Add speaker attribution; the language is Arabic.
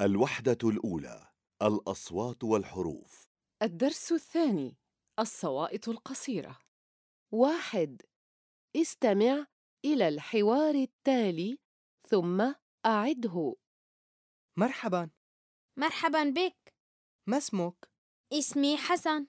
Speaker 1: الوحدة الأولى الأصوات والحروف.
Speaker 2: الدرس الثاني الصوائط القصيرة. واحد استمع إلى الحوار التالي ثم أعده.
Speaker 3: مرحبا.
Speaker 4: مرحبا بك.
Speaker 3: ما اسمك؟
Speaker 4: اسمي حسن.